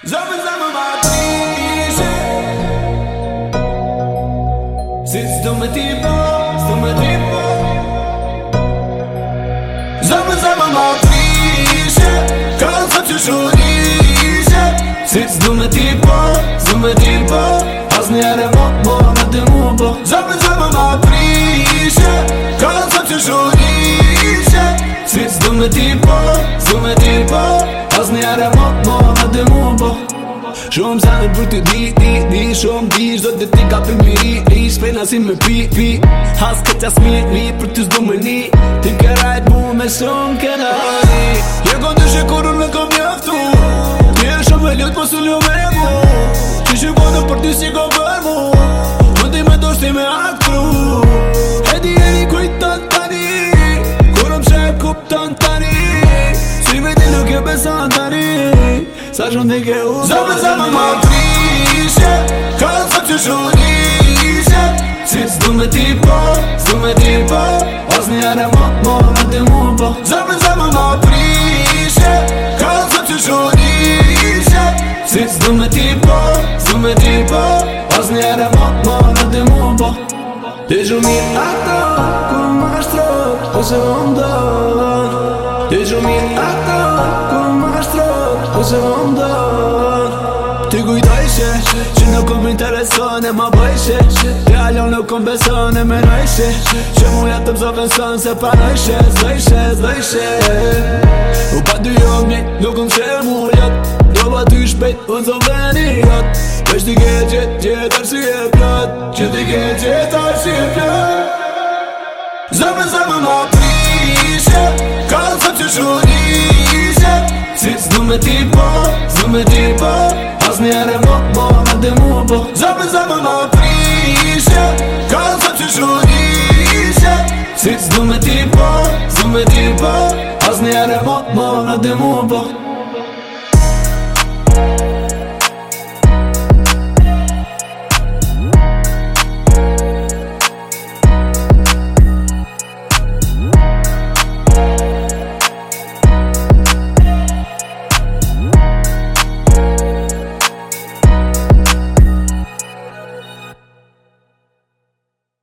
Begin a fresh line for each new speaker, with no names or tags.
Zemë zemë ma prishe Si të do me ti po, së do me ti po Zemë zemë ma prishe Kanë sot që shurishe Si të do me ti po, së do me ti po As një ere po, po a me të mu po Zemë zemë ma prishe Kanë sot që shurishe Si të do me ti po, As një are ma, ma, ma dhe mu bo Shumë sa në për të di, di, di Shumë di, zdo dhe ti ka për miri Ri, shpejnë asi me pi, pi As këtë as mi, mi, për të zdo më ni Ti kërajt mu me shumë këra Je kënë të shë kurur në kom njëftu Ti e shumë e ljotë posë ljo me mu Ti shë kënë për ti si kom mu Më ti me do s'ti me aktu besa tari Sa që ndi ke u Zëmë zëmë më prishe Ka të që shurishe Si të dhëmë ti po Së dhëmë ti po Os një are më po Në të mu po Zëmë zëmë më prishe Ka të që shurishe Si të dhëmë ti po Së dhëmë ti po Os një are më po Në të mu po Ti shumë i ato Kur më ashtro Ose më ndo Ti shumë ato se më ndër Ti gujdoj shi, që nuk këm interesën e më bëj Ti alon nuk këm besën e më nëj Që mu jetë të më zove se pa nëj shi Zdoj U pa dy jok nuk këm që mu jetë Do pa dy shpejt, unë zove një jetë Vesh t'i gjetë gjetë gjetë arsi e plët Që t'i gjetë gjetë arsi e plët Zëmë zëmë më prishë Kallë sëmë që shurë Si zdo me ti po, zdo me ti po As njerë e mok bo, me dhe mu bo Zabë zabë ma prishe Ka zëpë që shurishe Si zdo me ti po, zdo me ti po As njerë e mok bo, me dhe